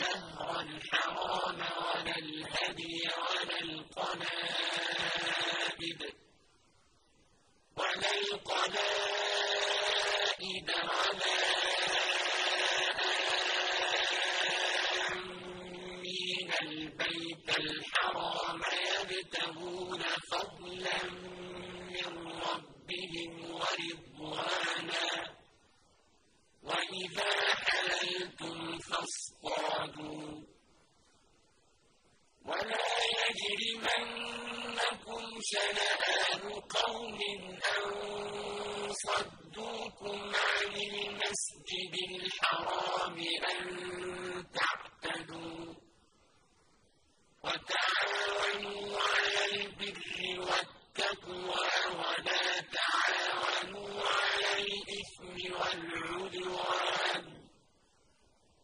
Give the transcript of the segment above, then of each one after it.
الشَّهْرَ الْحَرَامَ وَلَا الْهَدْيَ وَلَا الْقَلَائِدَ. وَلَا الْقَلَائِدَ وَلَا الْحَرَامَ يَبْتَغُونَ فَضْلًا مِّن رَّبِّهِمْ وَرِضْوَانًا ۚ. وَإِذَا حَلَلْتُمْ فَاصْطَادُوا ۚ. وَلَا يَجْرِمَنَّكُمْ شَنَآنُ قَوْمٍ أَن صَدُّوكُمْ عَنِ الْمَسْجِدِ الْحَرَامِ أَن تَعْتَدُوا. وَتَعَاوَنُوا عَلَى الْبِرِّ وَالتَّقْوَىٰ وَلَا تَعَاوَنُوا عَلَى الْإِثْمِ وَالْعُدْوَانِ ۚ.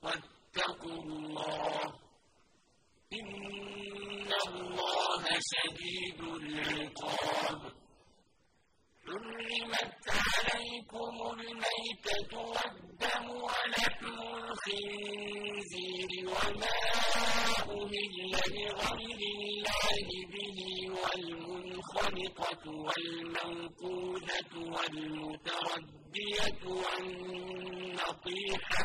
وَاتَّقُوا اللَّهَ ۖ. إِنَّ اللَّهَ شَدِيدُ الْعِقَابِ. حُرِّمَتْ عَلَيْكُمُ الْمَيْتَةُ وَالدَّمُ وَلَحْمُ الْخِنزِيرِ وَمَا أُهِلَّ لِغَيْرِ اللَّهِ بِهِ وَالْمُنْخَنِقَةُ وَالْمَوْقُوذَةُ وَالْمُتَرَدِّيَةُ وَالنَّطِيحَةُ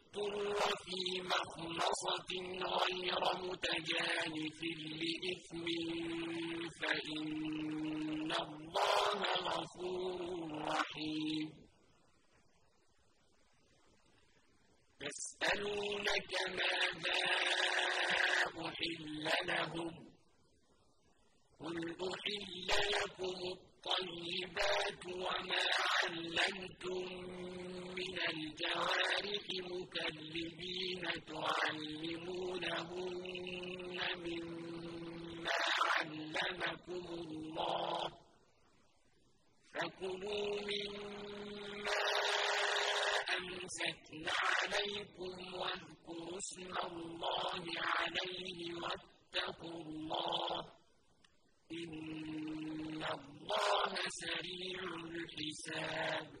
فِي مَخْمَصَةٍ غَيْرَ مُتَجَانِفٍ لِّإِثْمٍ فَإِنَّ اللَّهَ غَفُورٌ رَّحِيمٌ يَسْأَلُونَكَ مَاذَا أُحِلَّ لَهُمْ ۖ قُلْ أُحِلَّ لَكُمُ الطَّيِّبَاتُ وَمَا عَلَّمْتُم مِّنَ الْجَوَارِحِ مُكَلِّبِينَ تُعَلِّمُونَهُنَّ مِمَّا عَلَّمَكُمُ اللَّهُ ۖ. فَكُلُوا مِمَّا أَمْسَكْنَ عَلَيْكُمْ وَاذْكُرُوا اسْمَ اللَّهِ عَلَيْهِ وَاتَّقُوا اللَّهَ ۖ. إِنَّ اللَّهَ سَرِيعُ الْحِسَابِ.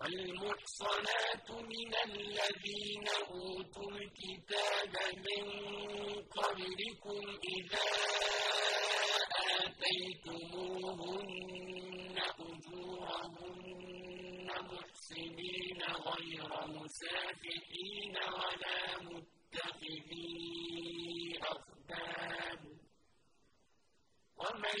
وَالْمُحْصَنَاتُ مِنَ الَّذِينَ أُوتُوا الْكِتَابَ مِن قَبْلِكُمْ إِذَا آتَيْتُمُوهُنَّ أُجُورَهُنَّ مُحْصِنِينَ غَيْرَ مُسَافِحِينَ وَلَا مُتَّخِذِي أَخْدَانٍ. ومن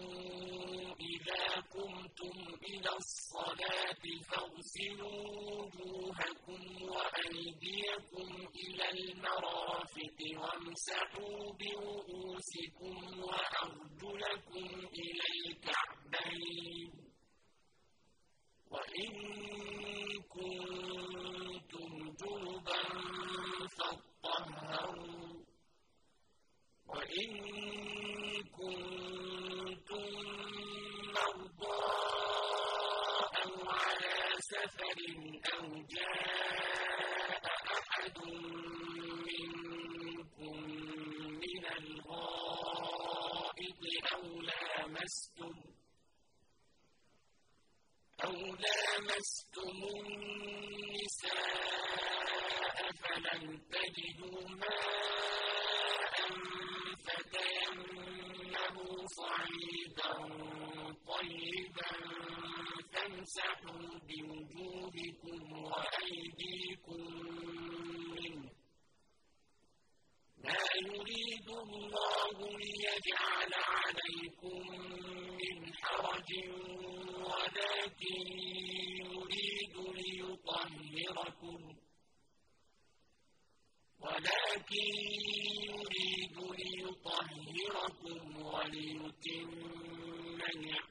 إذا قمتم إلى الصلاة فاغسلوا وجوهكم وأيديكم إلى المرافق وامسحوا برؤوسكم وأرجلكم إلى الكعبين. وإن كنتم جنبا فاطهروا. وإن كنتم مرضى أو على سفر أو جاء أحد منكم من الغائط أو لامستم أو لامستم النساء فلم تجدوا ماء فتيمموا صعيدا طيبا فامسحوا بوجوهكم وأيديكم منه. ما يريد الله ليجعل عليكم من حرج ولكن يريد ليطهركم. ولكن يريد ليطهركم وليتم نعمته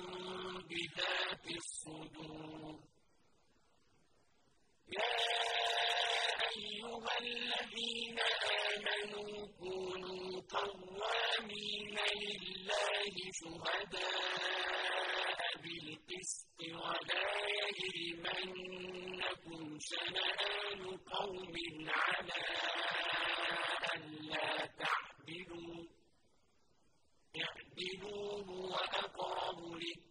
بذات الصدور. يا أيها الذين آمنوا كونوا قوامين لله شهداء بالقسط ولا يجرمنكم شنآن قوم على ألا تعدلوا. اعدلوا هو أقرب للتقوى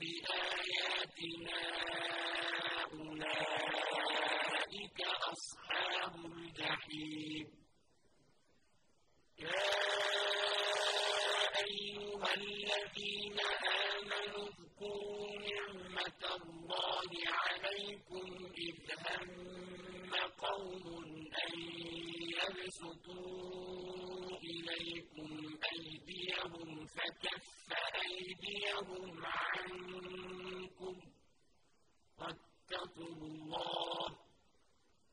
بآياتنا أولئك أصحاب الجحيم. يا أيها الذين آمنوا اذكروا نعمة الله عليكم إذ هم قوم أن يبسطوا إليكم أيديهم فكف أيديهم عنكم. واتقوا الله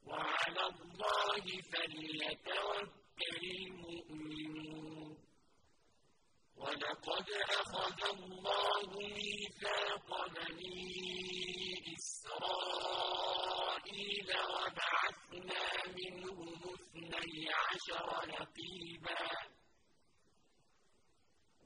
وعلى الله فليتوكل المؤمنون. ولقد أخذ الله ميثاق بني إسرائيل وبعثنا منهم اثني عشر نقيبا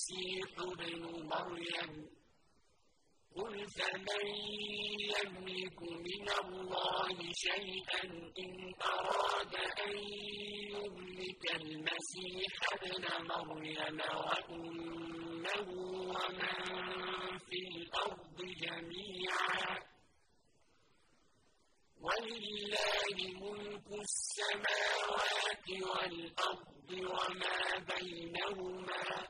المسيح ابن مريم قل فمن يملك من الله شيئا إن أراد أن يملك المسيح ابن مريم وأمه ومن في الأرض جميعا ولله ملك السماوات والأرض وما بينهما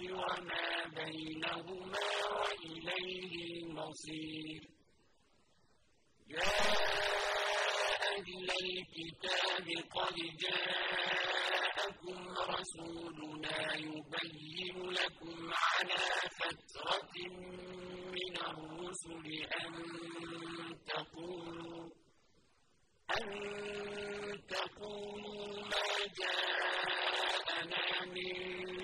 وما بينهما وإليه المصير. يا أهل الكتاب قد جاءكم رسولنا يبين لكم على فترة من الرسل أن تقولوا أن تقولوا ما جاءنا من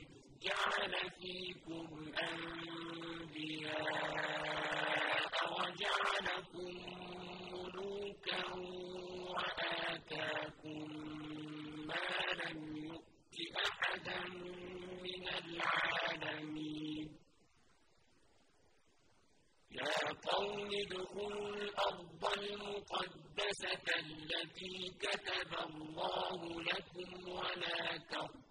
جعل فيكم أنبياء وجعلكم ملوكا وآتاكم ما لم يؤت أحدا من العالمين. يا قوم ادخلوا الأرض المقدسة التي كتب الله لكم ولا تخافوا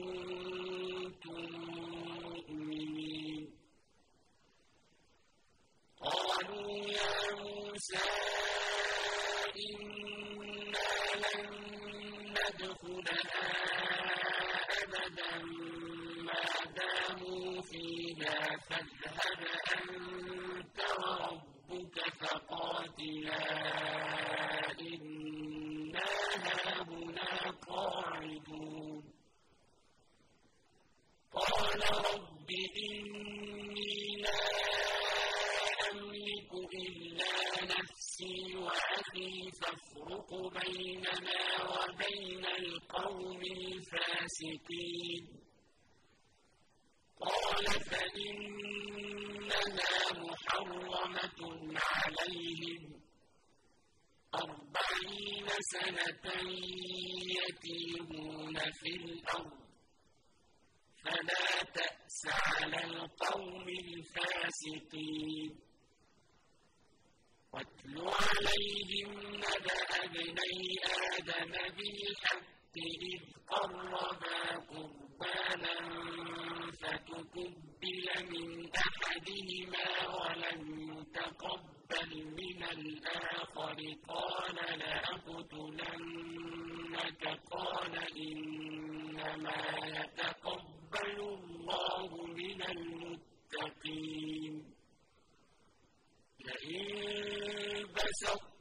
كنتم مؤمنين. قالوا يا موسى إنا لن ندخلها أبدا. ما داموا فيها فاذهب أنت وربك فقاتلا إنا هاهنا قاعدون قال رب إني لا أملك إلا نفسي وأخي فافرق بيننا وبين القوم الفاسقين قال فإنها محرمة عليهم أربعين سنة يتيمون في الأرض فلا تأس على القوم الفاسقين واتل عليهم نبأ ابني آدم بالحق إذ قربا قربانا فتقبل من أحدهما ولم يتقبل من الآخر قال لأقتلنك قال إنما يتقبل الله من المتقين لئن بسطت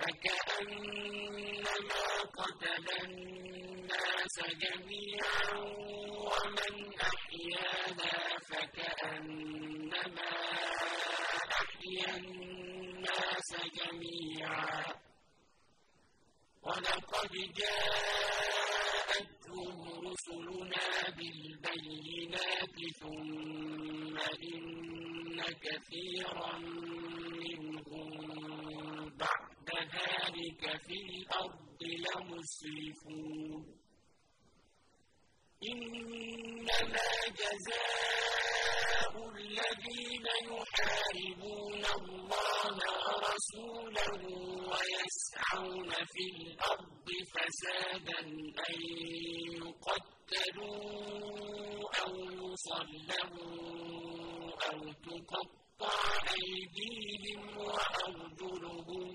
فكأنما قتل الناس جميعا ومن أحياها فكأنما أحيا الناس جميعا. ولقد جاءتهم رسلنا بالبينات ثم إن كثيرا أولئك في الأرض لمسرفون. إنما جزاء الذين يحاربون الله ورسوله ويسعون في الأرض فسادا أن يقتلوا أو يصلبوا أو تقطع أيديهم وأرجلهم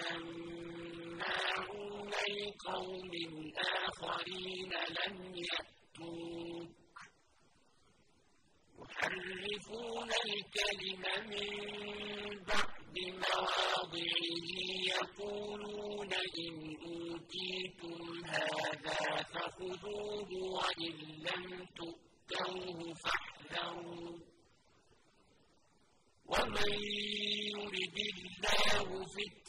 سماعون لقوم آخرين لم يأتوك يحرفون الكلم من بعد مواضعه يقولون إن أوتيتم هذا فخذوه وإن لم تؤتوه فاحذروا ومن يرد الله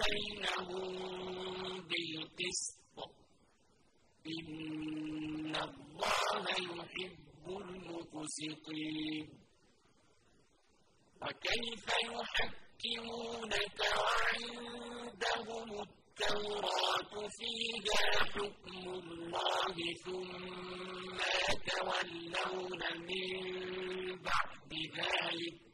بينهم بالقسط. إن الله يحب المقسطين. وكيف يحكمونك وعندهم التوراة فيها حكم الله ثم يتولون من بعد ذلك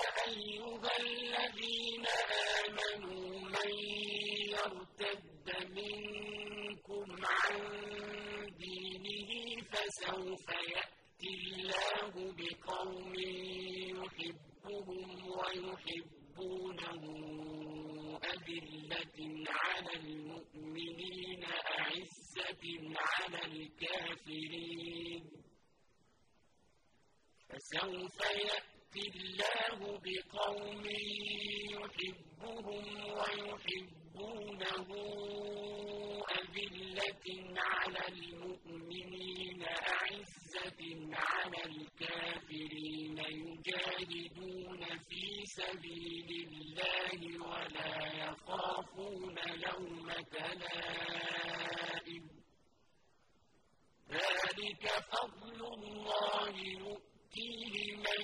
أيها الذين آمنوا من يرتد منكم عن دينه فسوف يأتي الله بقوم يحبهم ويحبونه أذلة على المؤمنين أعزة على الكافرين. فسوف يأتي الله بقوم يحبهم ويحبونه أذلة على المؤمنين أعزة على الكافرين يجاهدون في سبيل الله ولا يخافون لومة لائم ذلك فضل الله يؤتيه من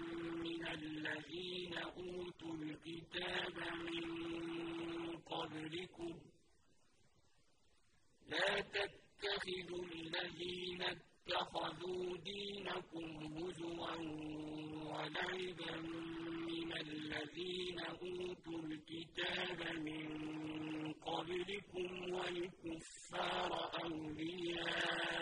من الذين أوتوا الكتاب من قبلكم. لا تتخذوا الذين اتخذوا دينكم هزوا ولعبا من الذين أوتوا الكتاب من قبلكم والكفار أولياء.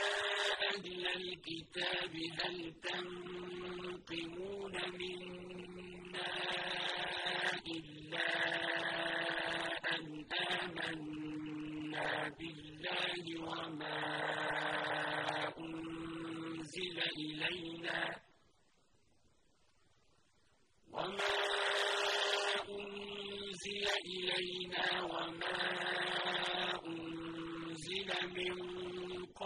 أهل الكتاب هل تنقمون منا إلا أن آمنا بالله وما أنزل إلينا وما أنزل إلينا وما أنزل من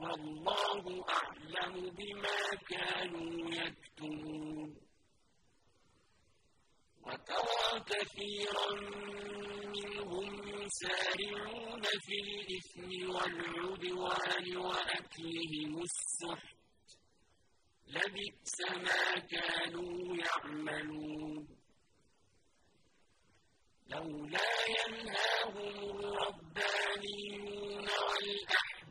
والله أعلم بما كانوا يكتمون. وترى كثيرا منهم يسارعون في الإثم والعدوان وأكلهم السحت. لبئس ما كانوا يعملون. لولا ينهاهم الربانيون والأحبار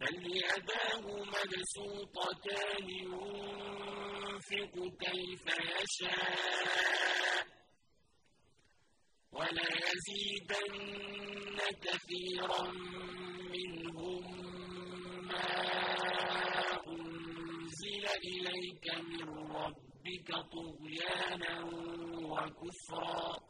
بل يداه مبسوطتان ينفق كيف يشاء وليزيدن كثيرا منهم ما أنزل إليك من ربك طغيانا وكفرا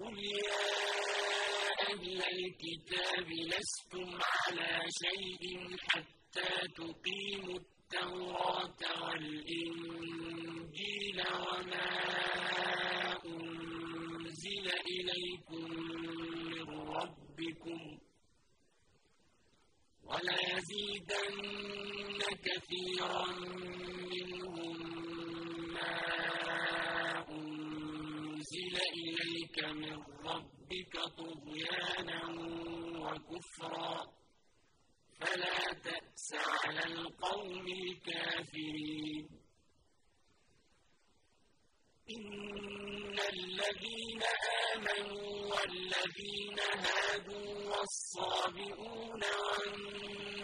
قل يا أهل الكتاب لستم على شيء حتى تقيموا التوراة والإنجيل وما أنزل إليكم من ربكم وليزيدن كثيرا منهم ما أنزل إليك من ربك طغيانا وكفرا. فلا تأس على القوم الكافرين. إن الذين آمنوا والذين هادوا والصابئون والنصارى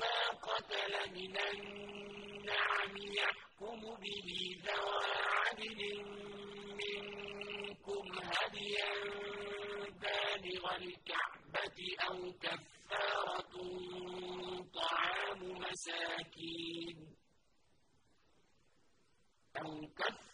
ما قتل من النعم يحكم به ذوى عدل منكم هديا بالغ الكعبة أو كفارة طعام مساكين أو كفارة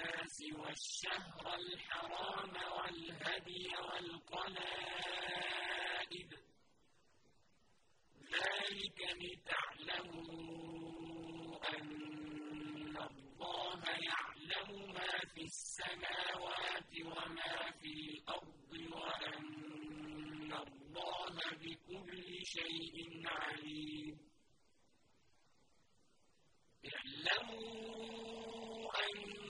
الناس والشهر الحرام والهدي والقلائد. ذلك لتعلموا أن الله يعلم ما في السماوات وما في الأرض وأن الله بكل شيء عليم. اعلموا أن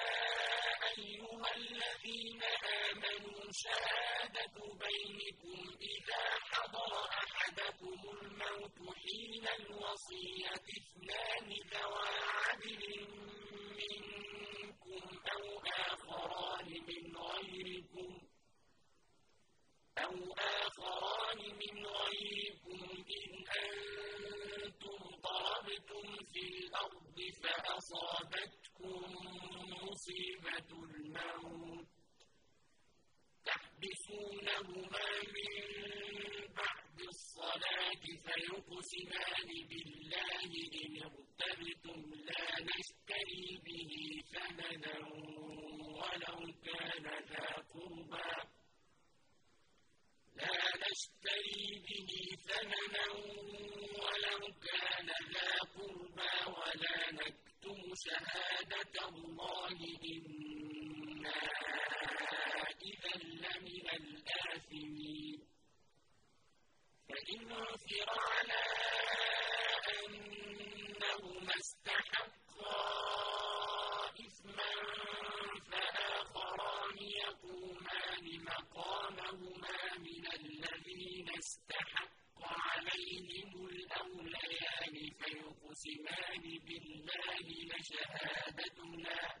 الذين آمنوا شهادة بينكم إذا حضر أحدكم الموت حين الوصية اثنان ذوى عدل منكم أو آخران من غيركم أو آخران من غيركم إن أنتم ضربتم في الأرض فأصابتكم مصيبة الموت تحبسونهما من بعد الصلاة فيقسمان بالله إن ارتبتم لا نشتري به ثمنا ولو كان ذا قربى. لا نشتري به ثمنا ولو كان ذا قربى ولا نكتم شهادة الله إذا لمن الآثمين. فإن عثر على أنهما استحقا إثما فآخران يقومان مقامهما من الذين استحق عليهم الأوليان فيقسمان بالله لشهادتنا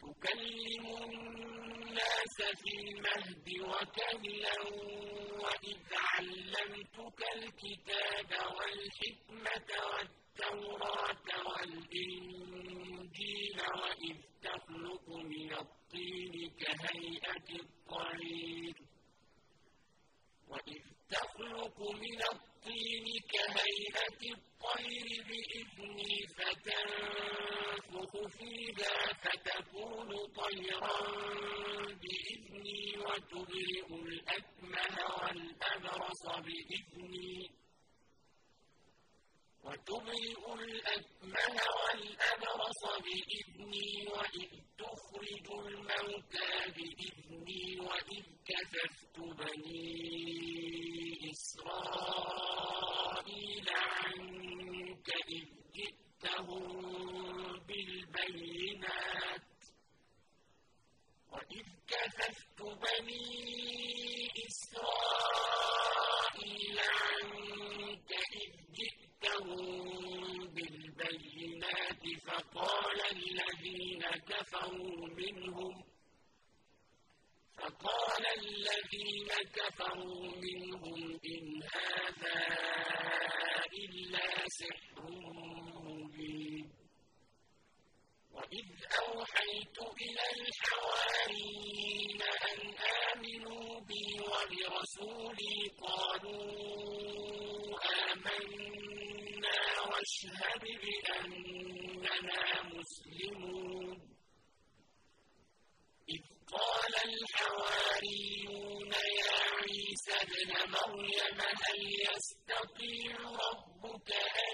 تكلم الناس في المهد وكهلا وإذ علمتك الكتاب والحكمة والتوراة والإنجيل وإذ تخلق من الطين كهيئة الطير. وإذ تخلق من الطين كهيئة الطير بإذني فتنفخ فيها فتكون طيرا بإذني وتبرئ الأكمه والأبرص بإذني. وتبرئ الأكمه والأبرص بإذني وإذ تخرج الموتى بإذني وإذ كففت بني إسرائيل عنك إذ جئتهم بالبينات. وإذ كففت بني إسرائيل عنك إذ جئتهم بالبينات فقال الذين كفروا منهم فقال الذين كفروا منهم إن هذا إلا سحر مبين. وإذ أوحيت إلى الحواريين أن آمنوا بي وبرسولي قالوا آمنا واشهد بأننا مسلمون. إذ قال الحواريون يا عيسى ابن مريم هل يستطيع ربك أن